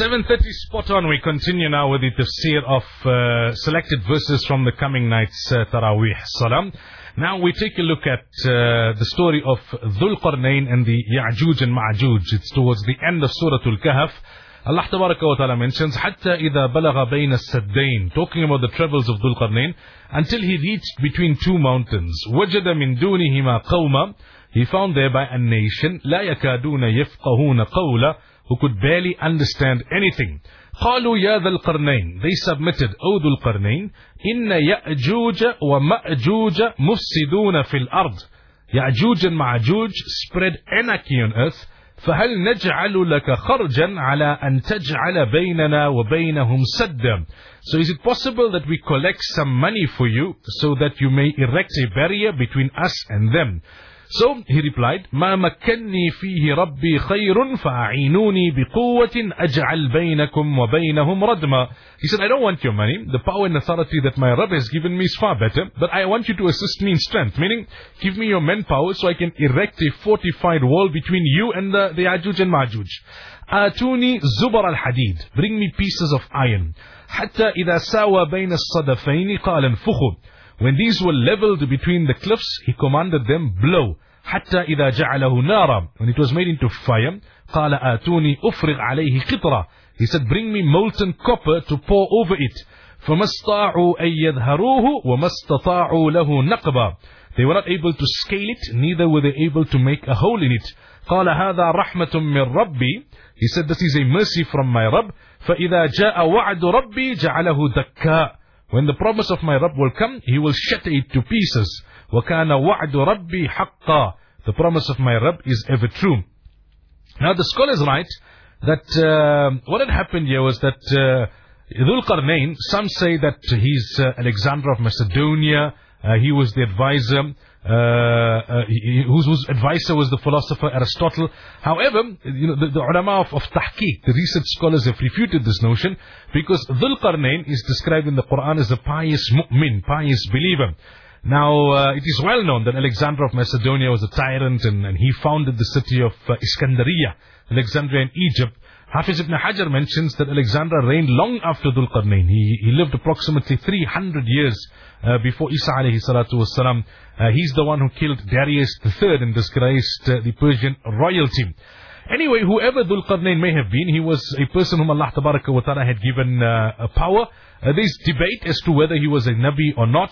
7.30 spot on. We continue now with the tafsir of uh, selected verses from the coming night's uh, Taraweeh Salam. Now we take a look at uh, the story of Dhul Qarnayn and the Ya'juj and Ma'juj. It's towards the end of Surah Al-Kahf. Allah Tabaraka wa Ta'ala mentions, حتى إذا بلغ بين السدين, talking about the travels of Dhul Qarnayn, until he reached between two mountains. وجد من دونهما قوما, he found thereby a nation, لا يكادون يفقهون قولا, who could barely understand anything. قالوا يا ذا القرنين They submitted, O ذو القرنين إن يأجوج ومأجوج مفسدون في الأرض يأجوج and مأجوج spread anarchy on earth فهل نجعل لك خرجا على أن تجعل بيننا وبينهم سدا So is it possible that we collect some money for you so that you may erect a barrier between us and them? So he replied, ما مكني فيه ربي خير فأعينوني بقوة أجعل بينكم وبينهم ردما. He said, I don't want your money. The power and authority that my Rabb has given me is far better. But I want you to assist me in strength. Meaning, give me your manpower so I can erect a fortified wall between you and the, the Ajuj and Majuj. آتوني زبر الحديد. Bring me pieces of iron. حتى إذا ساوى بين الصدفين قال انفخوا. When these were leveled between the cliffs, he commanded them, blow. حتى إذا جعله نارا. When it was made into fire, قال آتوني أفرغ عليه قطرة. He said, bring me molten copper to pour over it. فما استطاعوا أن يظهروه وما استطاعوا له نقبا. They were not able to scale it, neither were they able to make a hole in it. قال هذا رحمة من ربي. He said, this is a mercy from my Rabb. فإذا جاء وعد ربي جعله دكاء. When the promise of my Rabb will come, He will shatter it to pieces. وَكَانَ وَعْدُ رَبِّي حَقًّا The promise of my Rabb is ever true. Now the scholars write that uh, what had happened here was that uh, Dhul Qarnayn, some say that he's uh, Alexander of Macedonia, uh, he was the advisor, uh, uh, whose, whose, advisor was the philosopher Aristotle. However, you know, the, the ulama of, of tahqiq, the recent scholars have refuted this notion because Dhul Qarnayn is described in the Quran as a pious mu'min, pious believer. Now, uh, it is well known that Alexander of Macedonia was a tyrant and, and he founded the city of uh, Iskandariya, Alexandria in Egypt. Hafiz ibn Hajar mentions that Alexander reigned long after Dhul Qarnayn. He, he lived approximately 300 years uh, before Isa alayhi salatu wasalam. Uh, he's the one who killed Darius III and disgraced uh, the Persian royalty. Anyway, whoever Dhul Qarnayn may have been, he was a person whom Allah wa Ta'ala had given uh, power. Uh, there's debate as to whether he was a Nabi or not.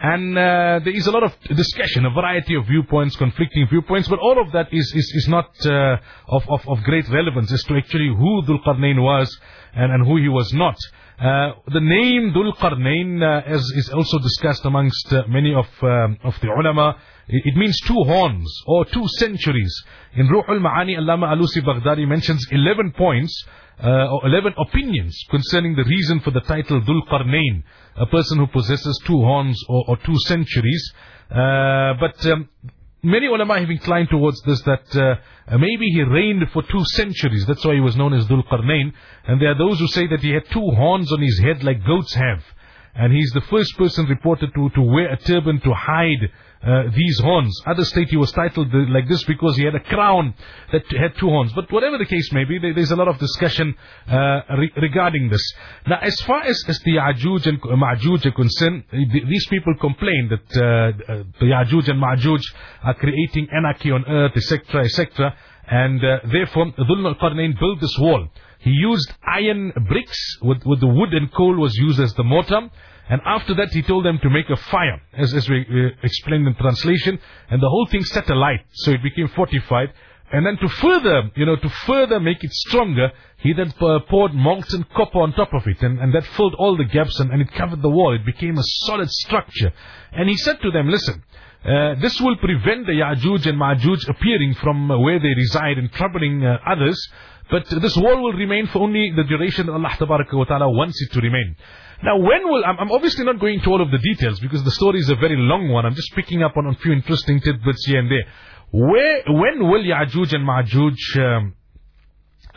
And uh, there is a lot of discussion, a variety of viewpoints, conflicting viewpoints, but all of that is, is, is not uh, of, of, of great relevance as to actually who Dhul Qarnayn was and, and who he was not. Uh, the name Dhul Qarnayn, uh, as is also discussed amongst uh, many of, um, of the ulama, it, it, means two horns or two centuries. In Ruh al-Ma'ani, Allama Alusi Baghdadi mentions 11 points uh, or 11 opinions concerning the reason for the title Dhul Qarnayn, a person who possesses two horns or, or two centuries. Uh, but um, many ulama have inclined towards this that uh, maybe he reigned for two centuries. That's why he was known as Dhul Qarnayn. And there are those who say that he had two horns on his head like goats have. And he's the first person reported to, to wear a turban to hide uh, these horns. Others state he was titled like this because he had a crown that had two horns. But whatever the case may be, there's a lot of discussion uh, re regarding this. Now, as far as, as the Ya'juj and Ma'juj are concerned, these people complain that uh, the Ya'juj and Ma'juj are creating anarchy on earth, etc., etc. And uh, therefore, Dhul al-Qarnayn built this wall. He used iron bricks with, with the wood and coal was used as the mortar. And after that, he told them to make a fire, as, as we uh, explained in translation. And the whole thing set alight, so it became fortified. And then to further, you know, to further make it stronger, he then poured molten copper on top of it. And, and that filled all the gaps and, and it covered the wall. It became a solid structure. And he said to them, listen, uh, this will prevent the Ya'juj and Ma'juj appearing from uh, where they reside and troubling uh, others. But this wall will remain for only the duration that Allah wa ta'ala wants it to remain. Now, when will, I'm, obviously not going to all of the details because the story is a very long one. I'm just picking up on a few interesting tidbits here and there. Where, when will Ya'juj and Ma'juj um,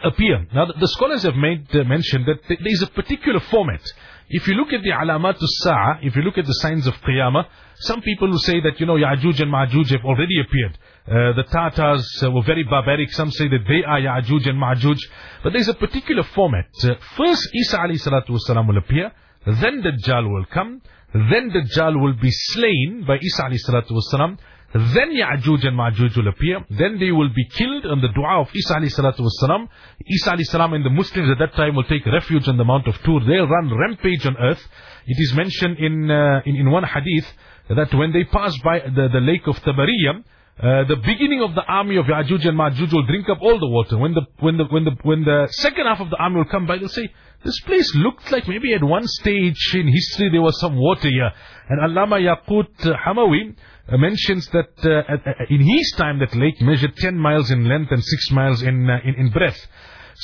appear? Now, the, scholars have made uh, mention that th there is a particular format. If you look at the alamat saa if you look at the signs of Qiyamah, some people will say that, you know, Ya'juj and Ma'juj have already appeared. Uh, the Tatars uh, were very barbaric. Some say that they are Ya'juj and Ma'juj. But there's a particular format. Uh, first, Isa alayhi salatu wasalam will appear. Then Dajjal will come. Then Dajjal will be slain by Isa alayhi salatu wasalam. Then Ya'juj and Ma'juj will appear. Then they will be killed on the dua of Isa alayhi salatu wasalam. Isa alayhi salam and the Muslims at that time will take refuge on the Mount of Tur. They'll run rampage on earth. It is mentioned in, uh, in, in one hadith that when they pass by the, the lake of Tabariyam, uh, the beginning of the army of Ya'juj and Ma'juj will drink up all the water. When the, when the, when the, when the second half of the army will come by, they'll say, this place looked like maybe at one stage in history there was some water here. And Allama Yaqut Hamawi uh, mentions that uh, uh, in his time that lake measured 10 miles in length and 6 miles in, uh, in, in breadth.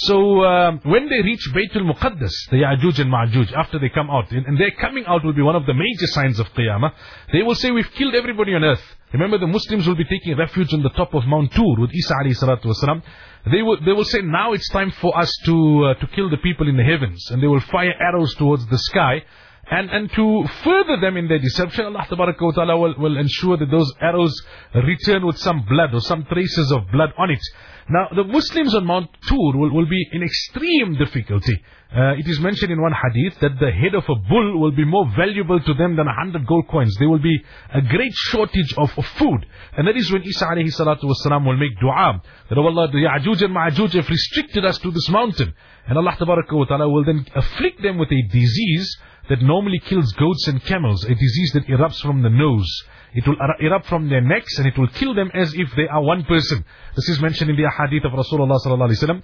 So um, when they reach Baytul Muqaddas, the Ya'juj and Ma'juj, after they come out, and, their coming out will be one of the major signs of Qiyamah, they will say, we've killed everybody on earth. Remember, the Muslims will be taking refuge on the top of Mount Tur with Isa alayhi salatu wasalam. They will, they will say, now it's time for us to, uh, to kill the people in the heavens. And they will fire arrows towards the sky. And, and to further them in their deception, Allah wa ta'ala will, will ensure that those arrows return with some blood or some traces of blood on it. Now, the Muslims on Mount Tur will, will be in extreme difficulty. Uh, it is mentioned in one hadith that the head of a bull will be more valuable to them than a hundred gold coins. There will be a great shortage of, of food. And that is when Isa alayhi salatu wasalam will make dua. That, oh Allah, the Ya'juj and Ma'juj have restricted us to this mountain. And Allah wa ta'ala will then afflict them with a disease that normally kills goats and camels. A disease that erupts from the nose. It will erupt from their necks and it will kill them as if they are one person. This is mentioned in the hadith of Rasulullah sallallahu alaihi wasallam.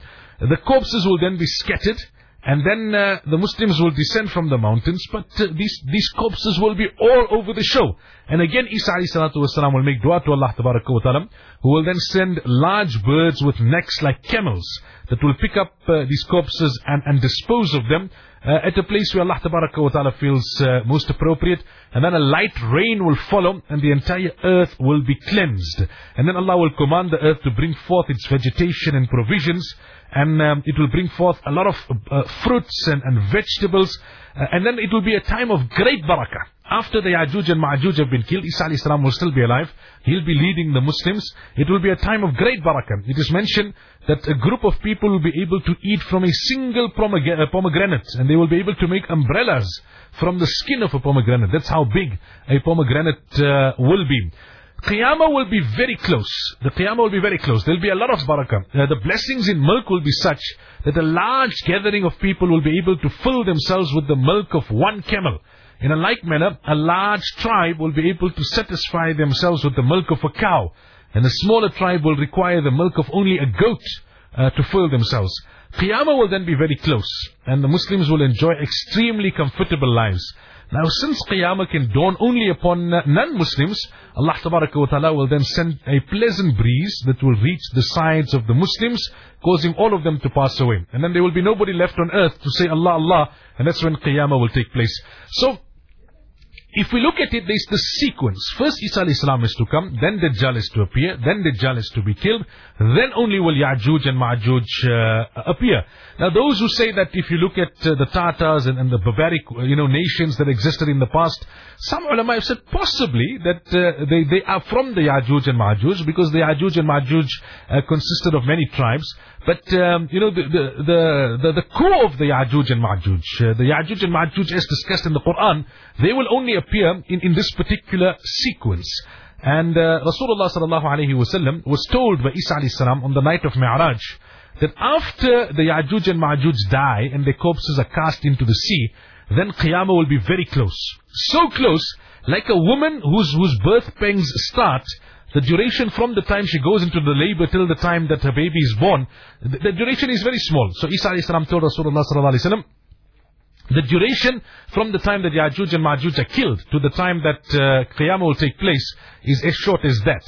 The corpses will then be scattered and then uh, the Muslims will descend from the mountains, but uh, these, these corpses will be all over the show. And again, Isa والسلام, will make dua to Allah wa ta'ala, who will then send large birds with necks like camels that will pick up uh, these corpses and, and dispose of them uh, at a place where Allah wa ta'ala feels uh, most appropriate. And then a light rain will follow and the entire earth will be cleansed. And then Allah will command the earth to bring forth its vegetation and provisions and um, it will bring forth a lot of uh, fruits and, and vegetables, uh, and then it will be a time of great barakah. After the Ya'juj and Ma'juj have been killed, Isa salam will still be alive. He'll be leading the Muslims. It will be a time of great barakah. It is mentioned that a group of people will be able to eat from a single uh, pomegranate, and they will be able to make umbrellas from the skin of a pomegranate. That's how big a pomegranate uh, will be. Qiyamah will be very close. The Qiyamah will be very close. There will be a lot of barakah. Uh, the blessings in milk will be such that a large gathering of people will be able to fill themselves with the milk of one camel. In a like manner, a large tribe will be able to satisfy themselves with the milk of a cow. And a smaller tribe will require the milk of only a goat uh, to fill themselves. Qiyamah will then be very close. And the Muslims will enjoy extremely comfortable lives. Now, since Qiyamah can dawn only upon non-Muslims, Allah ta'ala will then send a pleasant breeze that will reach the sides of the Muslims, causing all of them to pass away. And then there will be nobody left on earth to say Allah, Allah, and that's when Qiyamah will take place. So, if we look at it, there's the sequence. First Isa Islam is to come, then Dajjal is to appear, then Dajjal is to be killed, then only will Ya'juj and Ma'juj uh, appear. Now those who say that if you look at uh, the Tatars and, and, the barbaric you know, nations that existed in the past, some ulama have said possibly that uh, they, they are from the Ya'juj and Ma'juj because the Ya'juj and Ma'juj uh, consisted of many tribes. But, um, you know, the, the, the, the, core of the Ya'juj and Ma'juj, uh, the Ya'juj and Ma'juj as discussed in the Quran, they will only appear in, in this particular sequence. And uh, Rasulullah sallallahu alayhi wasallam was told by Isa alayhi salam on the night of Mi'raj that after the Ya'juj and Ma'juj die and their corpses are cast into the sea, then Qiyamah will be very close. So close, like a woman whose, whose birth pangs start, the duration from the time she goes into the labor till the time that her baby is born, the, the duration is very small. So Isa a.s. told Rasulullah the duration from the time that Ya'juj and Ma'juj are killed to the time that uh, Qiyamah will take place is as short as that.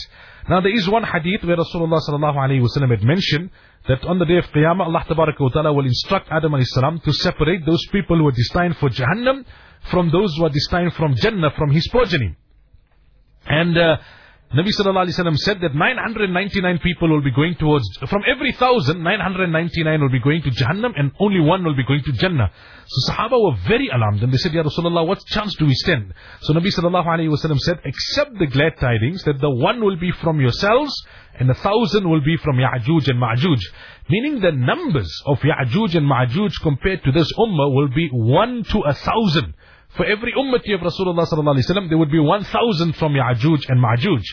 Now there is one hadith where Rasulullah sallallahu alayhi wa had mentioned that on the day of Qiyamah Allah ta'ala will instruct Adam alayhi salam to separate those people who are destined for Jahannam from those who are destined from Jannah from his progeny. And uh, Nabi sallallahu alaihi wasallam said that 999 people will be going towards, from every thousand, 999 will be going to Jahannam and only one will be going to Jannah. So Sahaba were very alarmed and they said, Ya Rasulullah, what chance do we stand? So Nabi sallallahu alaihi wasallam said, accept the glad tidings that the one will be from yourselves and a thousand will be from Ya'juj and Ma'juj. Meaning the numbers of Ya'juj and Ma'juj compared to this ummah will be one to a thousand. For every ummati of Rasulullah sallallahu alaihi wasallam, there would be 1,000 from Ya'juj and Ma'juj.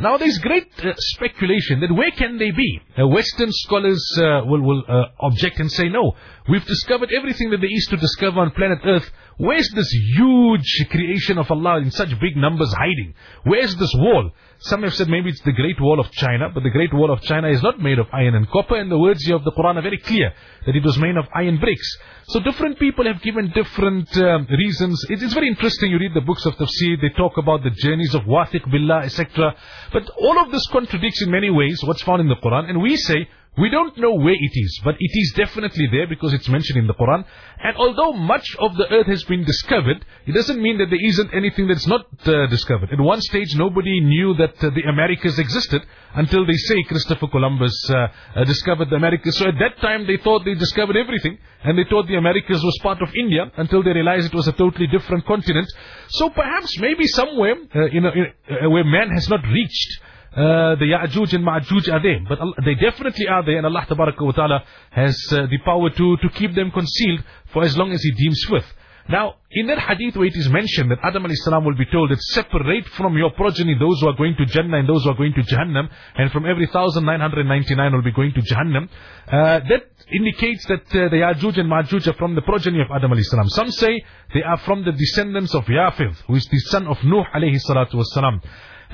Now there's great uh, speculation that where can they be? Uh, Western scholars uh, will, will uh, object and say, no, we've discovered everything that there is to discover on planet Earth. Where's this huge creation of Allah in such big numbers hiding? Where's this wall? Some have said maybe it's the Great Wall of China, but the Great Wall of China is not made of iron and copper, and the words here of the Quran are very clear that it was made of iron bricks. So different people have given different um, reasons. It is very interesting. You read the books of tafsir, they talk about the journeys of Wathiq Billah, etc. But all of this contradicts in many ways what's found in the Quran, and we say we don't know where it is, but it is definitely there because it's mentioned in the Quran. And although much of the earth has been discovered, it doesn't mean that there isn't anything that's not uh, discovered. At one stage, nobody knew that uh, the Americas existed until they say Christopher Columbus uh, uh discovered the Americas. So at that time, they thought they discovered everything, and they thought the Americas was part of India until they realized it was a totally different continent. So perhaps, maybe somewhere, uh, in a, in uh, where man has not reached, uh, the Ya'juj and Ma'juj are there. But Allah, they definitely are there and Allah wa ta'ala has uh, the power to, to keep them concealed for as long as He deems fit. Now, in that hadith where it is mentioned that Adam alayhi salam will be told that separate from your progeny those who are going to Jannah and those who are going to Jahannam, and from every 1999 will be going to Jahannam, uh, that indicates that uh, the Ya'juj and Ma'juj are from the progeny of Adam alayhi salam. Some say they are from the descendants of Yafith, who is the son of Nuh alayhi salatu wasalam.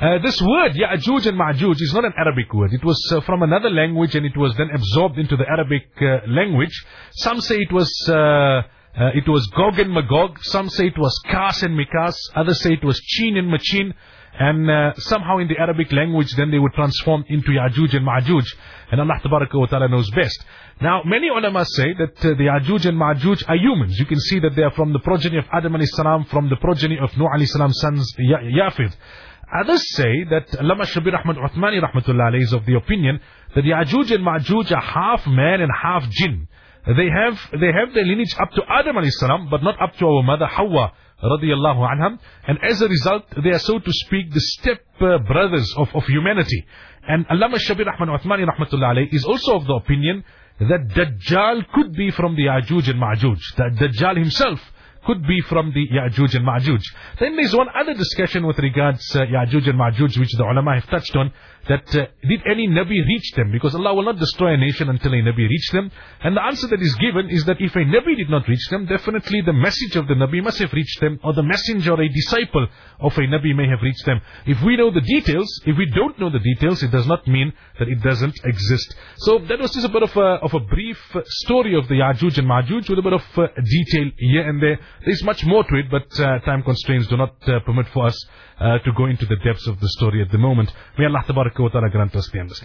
Uh, this word, Ya'juj and Ma'juj, is not an Arabic word. It was uh, from another language and it was then absorbed into the Arabic uh, language. Some say it was, uh, uh, it was Gog and Magog. Some say it was Kas and Mikas. Others say it was Chin and Machin. And somehow in the Arabic language, then they would transform into Ya'juj and Ma'juj. And Allah wa ta'ala knows best. Now, many ulama say that the Ya'juj and Ma'juj are humans. You can see that they are from the progeny of Adam salam, from the progeny of Nuh alayhi salam's sons, Yafid. Others say that Allama Shabir Ahmad Uthmani rahmatullah is of the opinion that Ya'juj and Ma'juj are half man and half jinn. They have, they have their lineage up to Adam alayhi salam, but not up to our mother Hawa radiallahu anham. And as a result, they are so to speak the step brothers of, of humanity. And Allama Shabir Ahmad Uthmani rahmatullah is also of the opinion that Dajjal could be from the Ya'juj and Ma'juj. That Dajjal himself could be from the Ya'juj and Ma'juj. Then there's one other discussion with regards uh, Ya'juj and Ma'juj which the ulama have touched on that uh, did any Nabi reach them? Because Allah will not destroy a nation until a Nabi reach them. And the answer that is given is that if a Nabi did not reach them, definitely the message of the Nabi must have reached them, or the messenger or a disciple of a Nabi may have reached them. If we know the details, if we don't know the details, it does not mean that it doesn't exist. So that was just a bit of a, of a brief story of the Ya'juj and Ma'juj with a bit of uh, detail here and there. There's much more to it, but uh, time constraints do not uh, permit for us uh, to go into the depths of the story at the moment. May Allah ta'ala grant us the understanding.